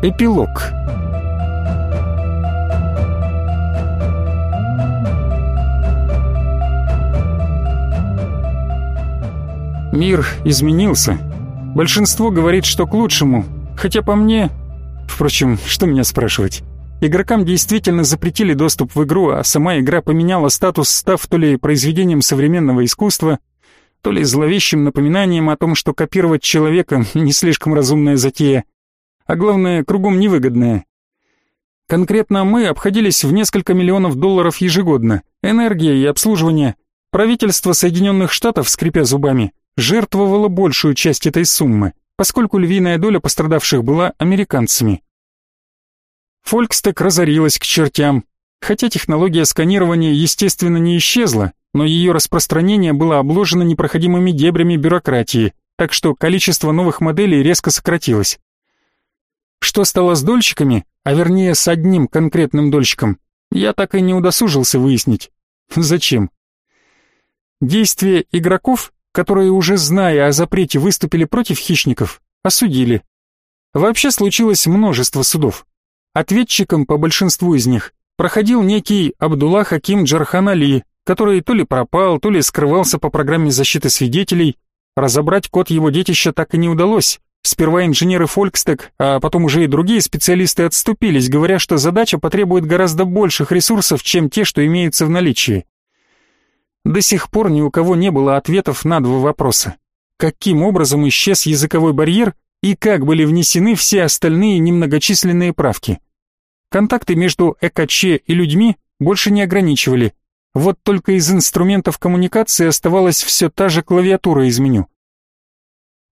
Эпилог Мир изменился. Большинство говорит, что к лучшему, хотя по мне... Впрочем, что меня спрашивать? Игрокам действительно запретили доступ в игру, а сама игра поменяла статус, став то ли произведением современного искусства, то ли зловещим напоминанием о том, что копировать человека не слишком разумная затея, а главное, кругом невыгодная. Конкретно мы обходились в несколько миллионов долларов ежегодно. Энергия и обслуживание. Правительство Соединенных Штатов, скрипя зубами, жертвовало большую часть этой суммы, поскольку львиная доля пострадавших была американцами. Фолькстек разорилась к чертям, хотя технология сканирования, естественно, не исчезла, но ее распространение было обложено непроходимыми дебрями бюрократии, так что количество новых моделей резко сократилось. Что стало с дольщиками, а вернее с одним конкретным дольщиком, я так и не удосужился выяснить. Зачем? Действия игроков, которые уже зная о запрете выступили против хищников, осудили. Вообще случилось множество судов. Ответчиком по большинству из них проходил некий Абдулла Хаким Джархан Али, который то ли пропал, то ли скрывался по программе защиты свидетелей. Разобрать код его детища так и не удалось. Сперва инженеры Фолькстек, а потом уже и другие специалисты отступились, говоря, что задача потребует гораздо больших ресурсов, чем те, что имеются в наличии. До сих пор ни у кого не было ответов на два вопроса. Каким образом исчез языковой барьер и как были внесены все остальные немногочисленные правки? Контакты между ЭКЧ и людьми больше не ограничивали, вот только из инструментов коммуникации оставалась все та же клавиатура из меню.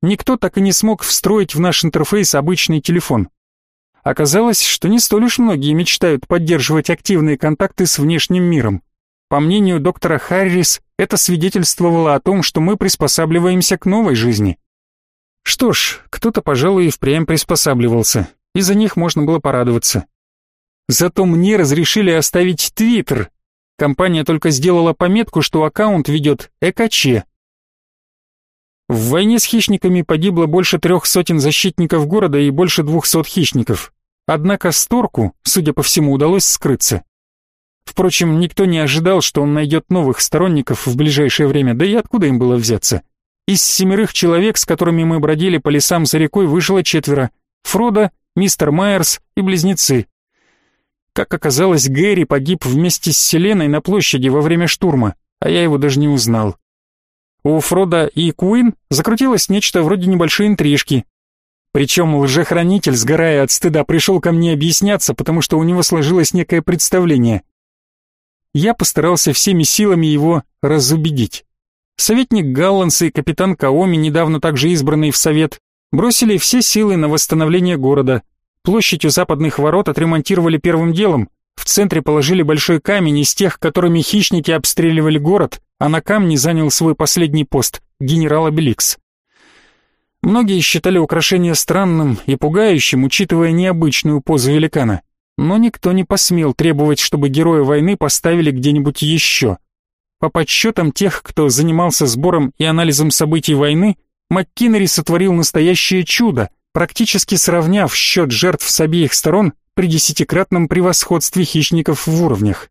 Никто так и не смог встроить в наш интерфейс обычный телефон. Оказалось, что не столь уж многие мечтают поддерживать активные контакты с внешним миром. По мнению доктора Харрис, это свидетельствовало о том, что мы приспосабливаемся к новой жизни. Что ж, кто-то, пожалуй, и впрямь приспосабливался, и за них можно было порадоваться. Зато мне разрешили оставить Твиттер, Компания только сделала пометку, что аккаунт ведет ЭКЧ. В войне с хищниками погибло больше трех сотен защитников города и больше двухсот хищников. Однако Сторку, судя по всему, удалось скрыться. Впрочем, никто не ожидал, что он найдет новых сторонников в ближайшее время, да и откуда им было взяться. Из семерых человек, с которыми мы бродили по лесам за рекой, выжило четверо. Фродо, мистер Майерс и близнецы. Как оказалось, Гэри погиб вместе с Селеной на площади во время штурма, а я его даже не узнал. У Фрода и Куин закрутилось нечто вроде небольшой интрижки. Причем лжехранитель, сгорая от стыда, пришел ко мне объясняться, потому что у него сложилось некое представление. Я постарался всеми силами его разубедить. Советник Галланс и капитан Каоми, недавно также избранный в совет, бросили все силы на восстановление города, Площадь у западных ворот отремонтировали первым делом. В центре положили большой камень из тех, которыми хищники обстреливали город, а на камне занял свой последний пост генерал Обеликс. Многие считали украшение странным и пугающим, учитывая необычную позу великана. Но никто не посмел требовать, чтобы героя войны поставили где-нибудь еще. По подсчетам тех, кто занимался сбором и анализом событий войны, МакКиннери сотворил настоящее чудо, практически сравняв счет жертв с обеих сторон при десятикратном превосходстве хищников в уровнях.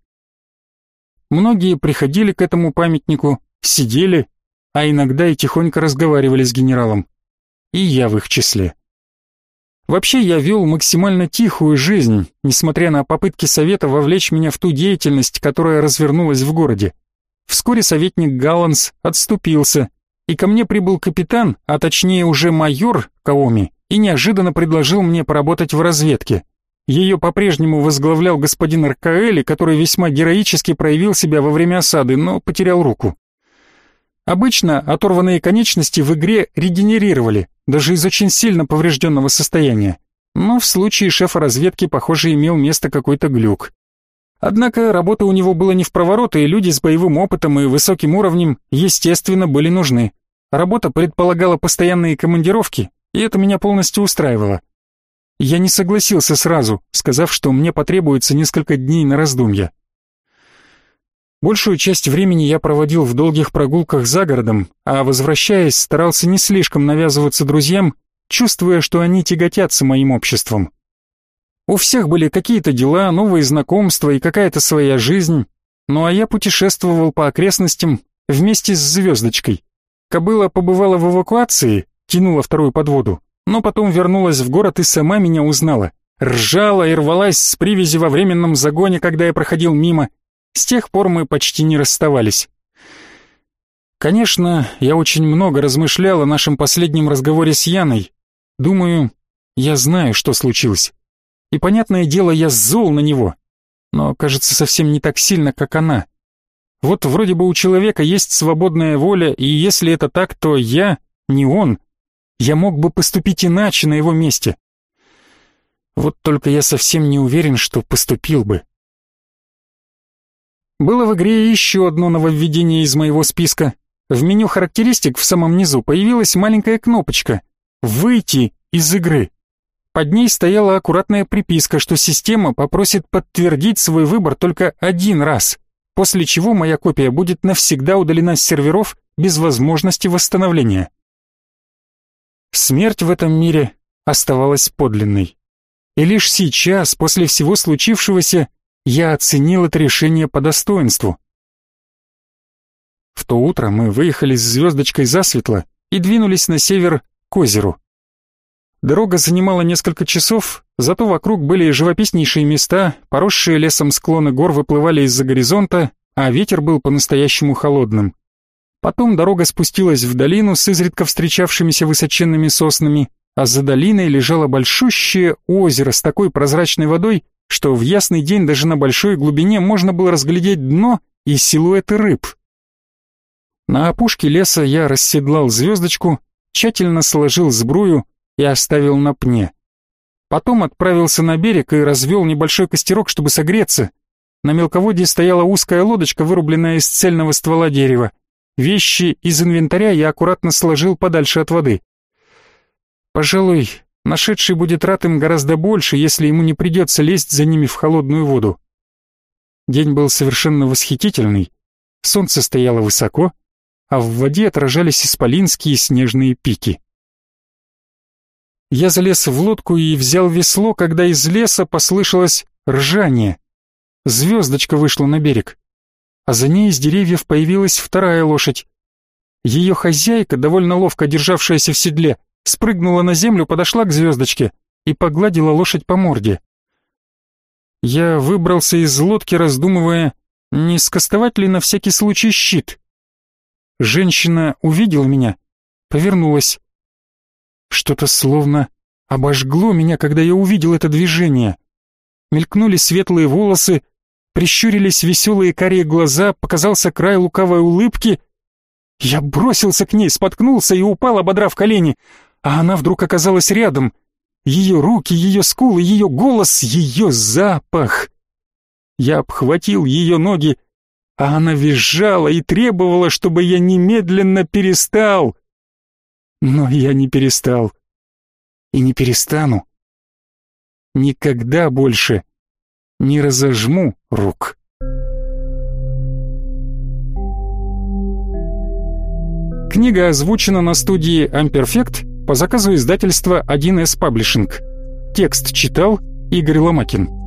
Многие приходили к этому памятнику, сидели, а иногда и тихонько разговаривали с генералом. И я в их числе. Вообще я вел максимально тихую жизнь, несмотря на попытки совета вовлечь меня в ту деятельность, которая развернулась в городе. Вскоре советник Галланс отступился, и ко мне прибыл капитан, а точнее уже майор Каоми, и неожиданно предложил мне поработать в разведке. Ее по-прежнему возглавлял господин Аркаэли, который весьма героически проявил себя во время осады, но потерял руку. Обычно оторванные конечности в игре регенерировали, даже из очень сильно поврежденного состояния. Но в случае шефа разведки, похоже, имел место какой-то глюк. Однако работа у него была не в проворот, и люди с боевым опытом и высоким уровнем, естественно, были нужны. Работа предполагала постоянные командировки, и это меня полностью устраивало. Я не согласился сразу, сказав, что мне потребуется несколько дней на раздумья. Большую часть времени я проводил в долгих прогулках за городом, а возвращаясь, старался не слишком навязываться друзьям, чувствуя, что они тяготятся моим обществом. У всех были какие-то дела, новые знакомства и какая-то своя жизнь. Ну а я путешествовал по окрестностям вместе с звездочкой. Кобыла побывала в эвакуации, тянула вторую подводу, но потом вернулась в город и сама меня узнала. Ржала и рвалась с привязи во временном загоне, когда я проходил мимо. С тех пор мы почти не расставались. Конечно, я очень много размышлял о нашем последнем разговоре с Яной. Думаю, я знаю, что случилось. И, понятное дело, я зол на него. Но, кажется, совсем не так сильно, как она. Вот вроде бы у человека есть свободная воля, и если это так, то я, не он. Я мог бы поступить иначе на его месте. Вот только я совсем не уверен, что поступил бы. Было в игре еще одно нововведение из моего списка. В меню характеристик в самом низу появилась маленькая кнопочка «Выйти из игры». Под ней стояла аккуратная приписка, что система попросит подтвердить свой выбор только один раз, после чего моя копия будет навсегда удалена с серверов без возможности восстановления. Смерть в этом мире оставалась подлинной. И лишь сейчас, после всего случившегося, я оценил это решение по достоинству. В то утро мы выехали с звездочкой засветло и двинулись на север к озеру. Дорога занимала несколько часов, зато вокруг были живописнейшие места, поросшие лесом склоны гор выплывали из-за горизонта, а ветер был по-настоящему холодным. Потом дорога спустилась в долину с изредка встречавшимися высоченными соснами, а за долиной лежало большущее озеро с такой прозрачной водой, что в ясный день даже на большой глубине можно было разглядеть дно и силуэты рыб. На опушке леса я расседлал звездочку, тщательно сложил сбрую и оставил на пне. Потом отправился на берег и развел небольшой костерок, чтобы согреться. На мелководье стояла узкая лодочка, вырубленная из цельного ствола дерева. Вещи из инвентаря я аккуратно сложил подальше от воды. Пожалуй, нашедший будет рад им гораздо больше, если ему не придется лезть за ними в холодную воду. День был совершенно восхитительный. Солнце стояло высоко, а в воде отражались исполинские снежные пики. Я залез в лодку и взял весло, когда из леса послышалось ржание. Звездочка вышла на берег, а за ней из деревьев появилась вторая лошадь. Ее хозяйка, довольно ловко державшаяся в седле, спрыгнула на землю, подошла к звездочке и погладила лошадь по морде. Я выбрался из лодки, раздумывая, не скостовать ли на всякий случай щит. Женщина увидела меня, повернулась. Что-то словно обожгло меня, когда я увидел это движение. Мелькнули светлые волосы, прищурились веселые карие глаза, показался край лукавой улыбки. Я бросился к ней, споткнулся и упал, ободрав колени а она вдруг оказалась рядом. Ее руки, ее скулы, ее голос, ее запах. Я обхватил ее ноги, а она визжала и требовала, чтобы я немедленно перестал. Но я не перестал. И не перестану. Никогда больше не разожму рук. Книга озвучена на студии Amperfect по заказу издательства 1С Паблишинг. Текст читал Игорь Ломакин.